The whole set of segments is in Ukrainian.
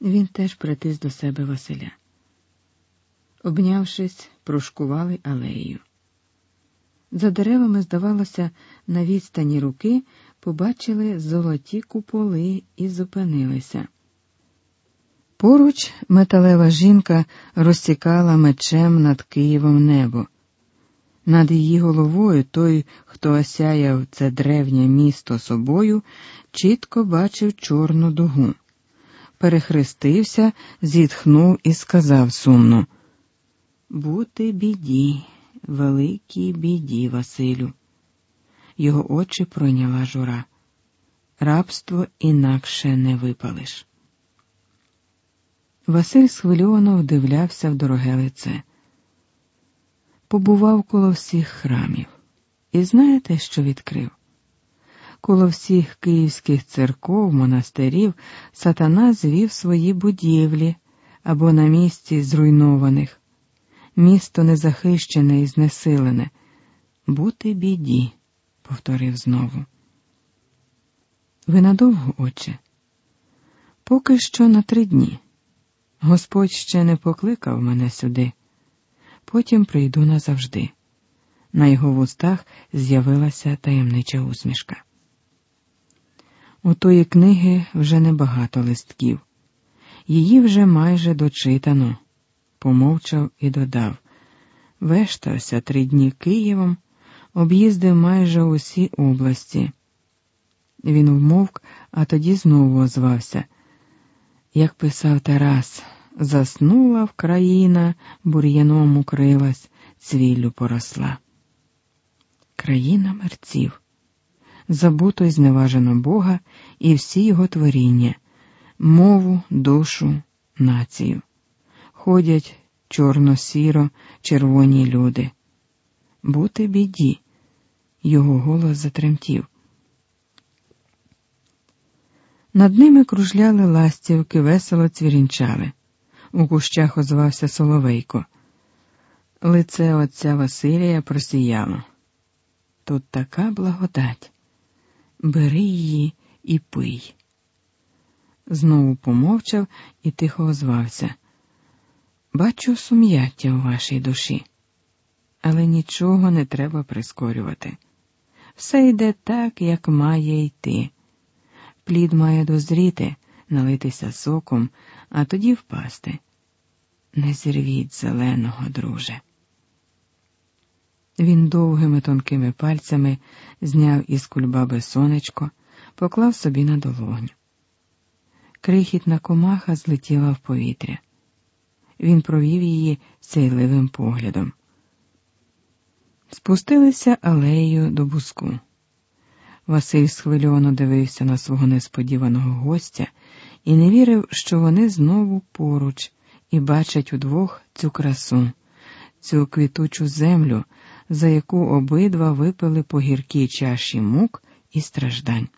Він теж притис до себе Василя. Обнявшись, прошкували алею. За деревами, здавалося, на відстані руки побачили золоті куполи і зупинилися. Поруч металева жінка розсікала мечем над Києвом небо. Над її головою той, хто осяяв це древнє місто собою, чітко бачив чорну дугу. Перехрестився, зітхнув і сказав сумно: Бути біді, великій біді, Василю. Його очі пройняла жура. Рабство інакше не випалиш. Василь схвильовано вдивлявся в дороге лице. Побував коло всіх храмів. І знаєте, що відкрив? Коло всіх київських церков, монастирів сатана звів свої будівлі або на місці зруйнованих. Місто незахищене і знесилене. Бути біді, повторив знову. Ви надовго, отче? Поки що на три дні. Господь ще не покликав мене сюди, потім прийду назавжди. На його вустах з'явилася таємнича усмішка. У тої книги вже небагато листків, її вже майже дочитано, помовчав і додав вештався три дні Києвом, об'їздив майже усі області. Він вмовк, а тоді знову озвався. Як писав Тарас, заснула в країна, бур'яном укрилась, цвіллю поросла. Країна мерців, забуто й зневажено Бога і всі його творіння, мову, душу, націю. Ходять чорно-сіро, червоні люди. Бути біді, його голос затремтів. Над ними кружляли ластівки, весело цвірінчали. У кущах озвався Соловейко. Лице отця Василія просіяло. Тут така благодать. Бери її і пий. Знову помовчав і тихо озвався. Бачу сум'яття у вашій душі, але нічого не треба прискорювати. Все йде так, як має йти. Плід має дозріти, налитися соком, а тоді впасти. Не зірвіть зеленого, друже. Він довгими тонкими пальцями зняв із кульбаби сонечко, поклав собі на долоню. Крихітна комаха злетіла в повітря. Він провів її цейливим поглядом. Спустилися алеєю до буску. Василь схвильовано дивився на свого несподіваного гостя і не вірив, що вони знову поруч і бачать удвох цю красу, цю квітучу землю, за яку обидва випили по гіркій чаші мук і страждань.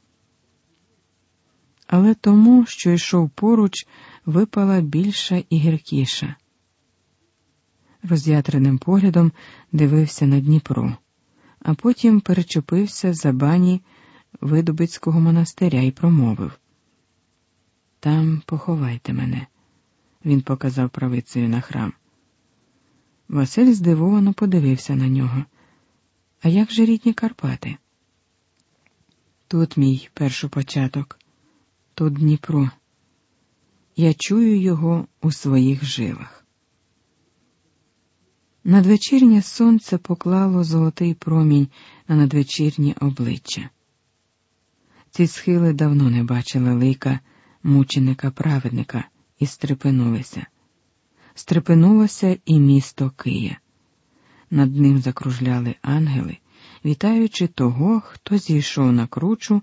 Але тому, що йшов поруч, випала більша і гіркіша. Роз'ятреним поглядом дивився на Дніпро, а потім перечепився за бані Видубицького монастиря і промовив Там поховайте мене, він показав правицею на храм. Василь здивовано подивився на нього. А як же рідні Карпати? Тут мій першопочаток, тут Дніпро. Я чую його у своїх жилах. Надвечірнє сонце поклало золотий промінь на надвечірнє обличчя. Ці схили давно не бачили лика мученика праведника і стрепенулися. Стрепенулося і місто Кия. Над ним закружляли ангели, вітаючи того, хто зійшов на кручу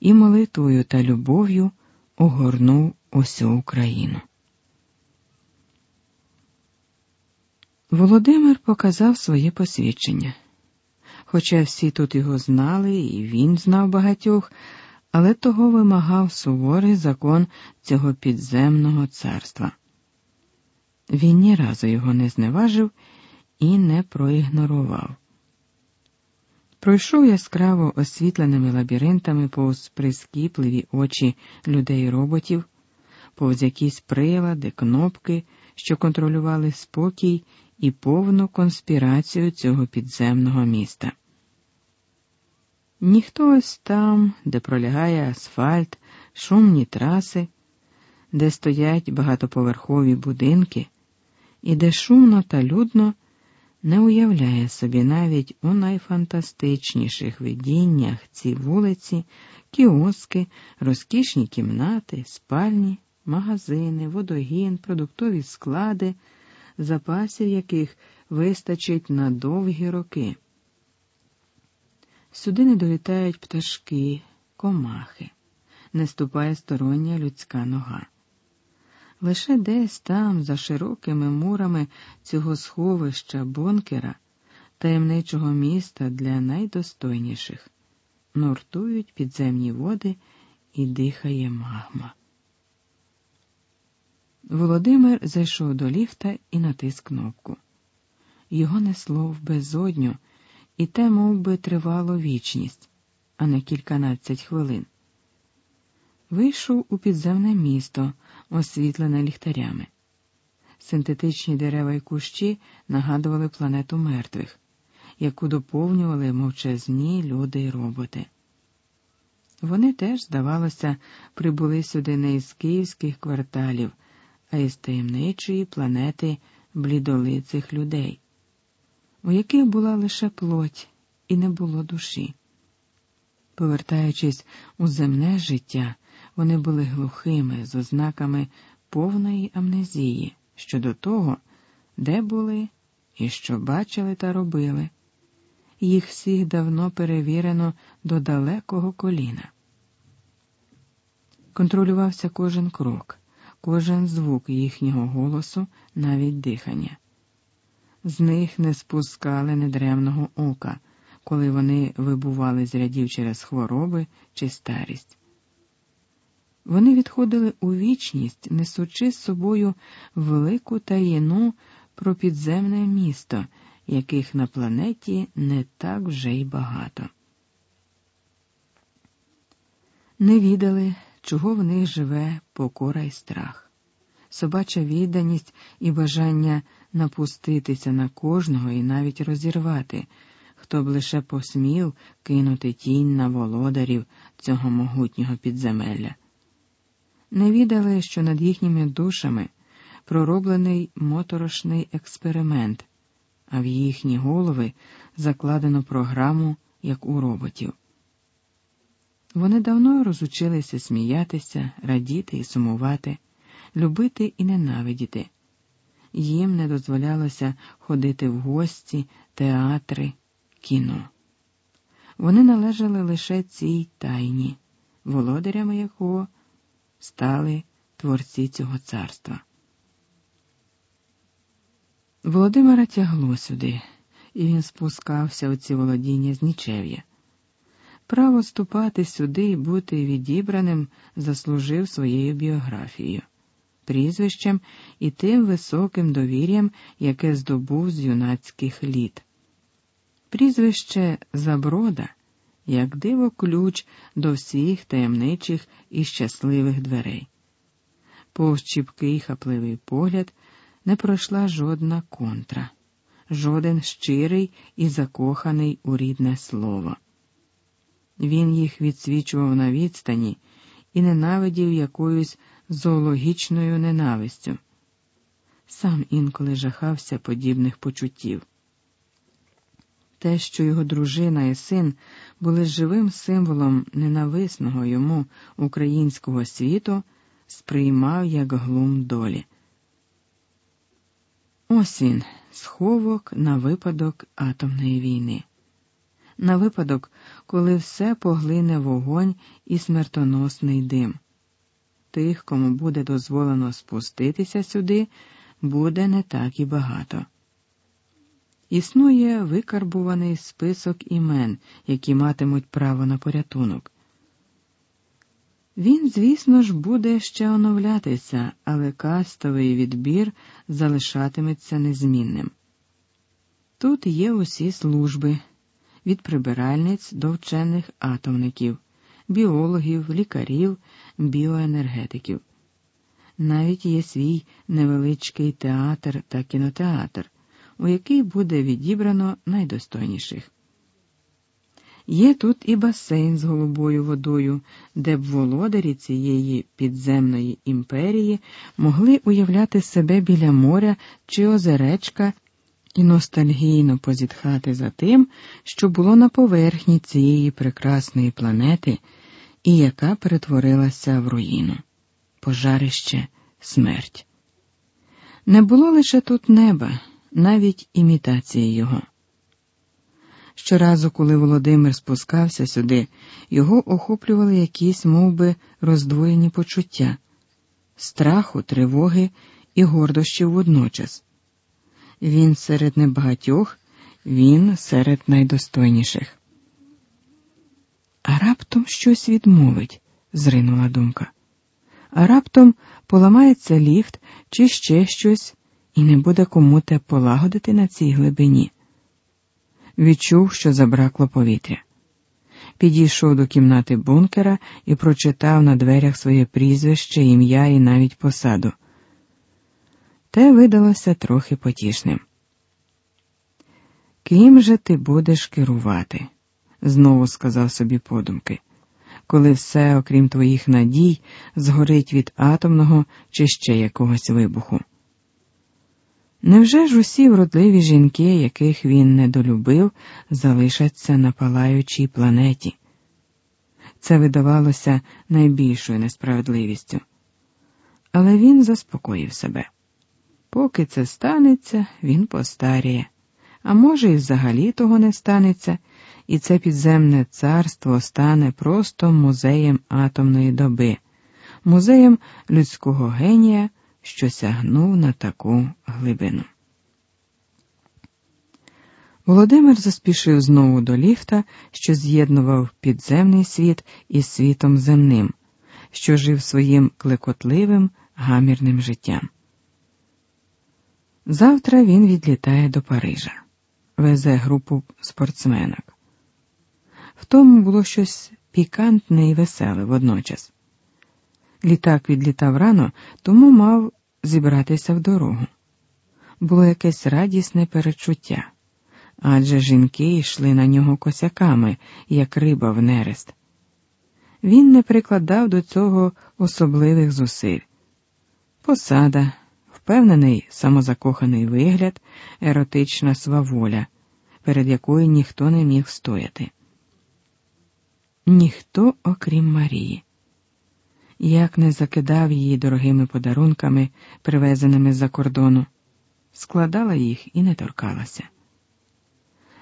і молитвою та любов'ю огорнув усю Україну. Володимир показав своє посвідчення. Хоча всі тут його знали, і він знав багатьох, але того вимагав суворий закон цього підземного царства. Він ні разу його не зневажив і не проігнорував. Пройшов яскраво освітленими лабіринтами повз прискіпливі очі людей роботів, повз якісь прилади, кнопки, що контролювали спокій і повну конспірацію цього підземного міста. Ніхто ось там, де пролягає асфальт, шумні траси, де стоять багатоповерхові будинки, і де шумно та людно не уявляє собі навіть у найфантастичніших видіннях ці вулиці, кіоски, розкішні кімнати, спальні, магазини, водогін, продуктові склади, запасів яких вистачить на довгі роки. Сюди не долітають пташки, комахи, не ступає стороння людська нога. Лише десь там, за широкими мурами цього сховища бункера, таємничого міста для найдостойніших, нуртують підземні води і дихає магма. Володимир зайшов до ліфта і натис кнопку. Його несло в безодню, і те мов би, тривало вічність, а не кільканадцять хвилин. Вийшов у підземне місто, освітлене ліхтарями. Синтетичні дерева й кущі нагадували планету мертвих, яку доповнювали мовчазні люди й роботи. Вони теж, здавалося, прибули сюди не із київських кварталів, а із таємничої планети блідолицих людей, у яких була лише плоть і не було душі. Повертаючись у земне життя, вони були глухими з ознаками повної амнезії щодо того, де були і що бачили та робили. Їх всіх давно перевірено до далекого коліна. Контролювався кожен крок, кожен звук їхнього голосу, навіть дихання. З них не спускали недремного ока, коли вони вибували з рядів через хвороби чи старість. Вони відходили у вічність, несучи з собою велику таїну про підземне місто, яких на планеті не так вже й багато. Не відали, чого в них живе покора й страх, собача відданість і бажання напуститися на кожного і навіть розірвати, хто б лише посмів кинути тінь на володарів цього могутнього підземелля не відали, що над їхніми душами пророблений моторошний експеримент, а в їхні голови закладено програму, як у роботів. Вони давно розучилися сміятися, радіти і сумувати, любити і ненавидіти. Їм не дозволялося ходити в гості, театри, кіно. Вони належали лише цій тайні, володарями якого стали творці цього царства. Володимира тягло сюди, і він спускався у ці володіння з нічев'я. Право ступати сюди і бути відібраним заслужив своєю біографією, прізвищем і тим високим довір'ям, яке здобув з юнацьких літ. Прізвище Заброда як диво ключ до всіх таємничих і щасливих дверей. Повз чіпкий хапливий погляд не пройшла жодна контра, жоден щирий і закоханий у рідне слово. Він їх відсвічував на відстані і ненавидів якоюсь зоологічною ненавистю. Сам інколи жахався подібних почуттів те, що його дружина і син були живим символом ненависного йому українського світу, сприймав як глум долі. Ось він, сховок на випадок атомної війни, на випадок, коли все поглине вогонь і смертоносний дим. Тих, кому буде дозволено спуститися сюди, буде не так і багато. Існує викарбуваний список імен, які матимуть право на порятунок. Він, звісно ж, буде ще оновлятися, але кастовий відбір залишатиметься незмінним. Тут є усі служби від прибиральниць до вчених атомників, біологів, лікарів, біоенергетиків. навіть є свій невеличкий театр та кінотеатр, у який буде відібрано найдостойніших. Є тут і басейн з голубою водою, де б володарі цієї підземної імперії могли уявляти себе біля моря чи озеречка і ностальгійно позітхати за тим, що було на поверхні цієї прекрасної планети і яка перетворилася в руїну, пожарище, смерть. Не було лише тут неба, навіть імітації його. Щоразу, коли Володимир спускався сюди, його охоплювали якісь мов би, роздвоєні почуття страху, тривоги і гордощів водночас. Він серед небагатьох, він серед найдостойніших. А раптом щось відмовить, зринула думка. А раптом поламається ліфт чи ще щось, і не буде кому те полагодити на цій глибині відчув, що забракло повітря. Підійшов до кімнати бункера і прочитав на дверях своє прізвище, ім'я і навіть посаду. Те видалося трохи потішним. Ким же ти будеш керувати? знову сказав собі подумки, коли все, окрім твоїх надій, згорить від атомного чи ще якогось вибуху. Невже ж усі вродливі жінки, яких він недолюбив, залишаться на палаючій планеті? Це видавалося найбільшою несправедливістю. Але він заспокоїв себе. Поки це станеться, він постаріє, а може, і взагалі того не станеться, і це підземне царство стане просто музеєм атомної доби, музеєм людського генія що сягнув на таку глибину. Володимир заспішив знову до ліфта, що з'єднував підземний світ із світом земним, що жив своїм клекотливим, гамірним життям. Завтра він відлітає до Парижа, везе групу спортсменок. В тому було щось пікантне і веселе водночас. Літак відлітав рано, тому мав зібратися в дорогу. Було якесь радісне перечуття, адже жінки йшли на нього косяками, як риба в нерест. Він не прикладав до цього особливих зусиль. Посада, впевнений, самозакоханий вигляд, еротична сваволя, перед якою ніхто не міг стояти. Ніхто, окрім Марії як не закидав її дорогими подарунками, привезеними з-за кордону, складала їх і не торкалася.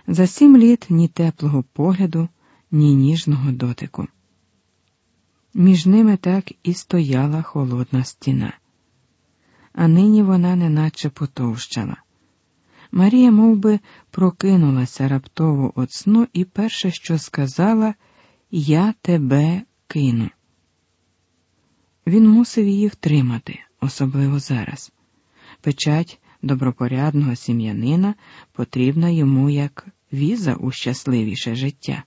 За сім літ ні теплого погляду, ні ніжного дотику. Між ними так і стояла холодна стіна, а нині вона неначе потовщала. Марія мов би, прокинулася раптово от сну і перше, що сказала, Я тебе кину. Він мусив її втримати, особливо зараз. Печать добропорядного сім'янина потрібна йому як віза у щасливіше життя.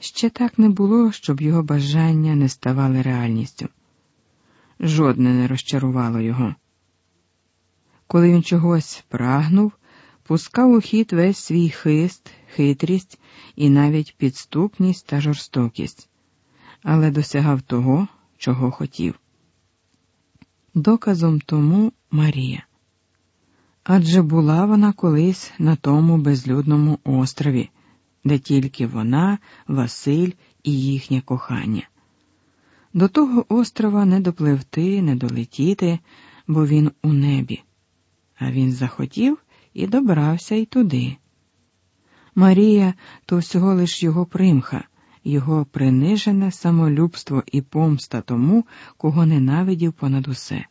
Ще так не було, щоб його бажання не ставали реальністю. Жодне не розчарувало його. Коли він чогось прагнув, пускав у хід весь свій хист, хитрість і навіть підступність та жорстокість але досягав того, чого хотів. Доказом тому Марія. Адже була вона колись на тому безлюдному острові, де тільки вона, Василь і їхнє кохання. До того острова не допливти, не долетіти, бо він у небі, а він захотів і добрався й туди. Марія то всього лиш його примха його принижене самолюбство і помста тому, кого ненавидів понад усе.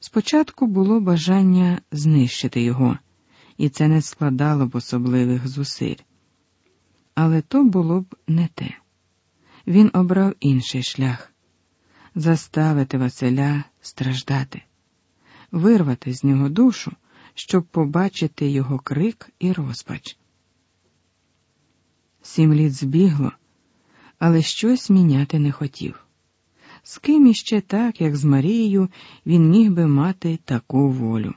Спочатку було бажання знищити його, і це не складало б особливих зусиль. Але то було б не те. Він обрав інший шлях заставити Василя страждати, вирвати з нього душу, щоб побачити його крик і розпач. Сім літ збігло, але щось міняти не хотів. З ким іще так, як з Марією, він міг би мати таку волю.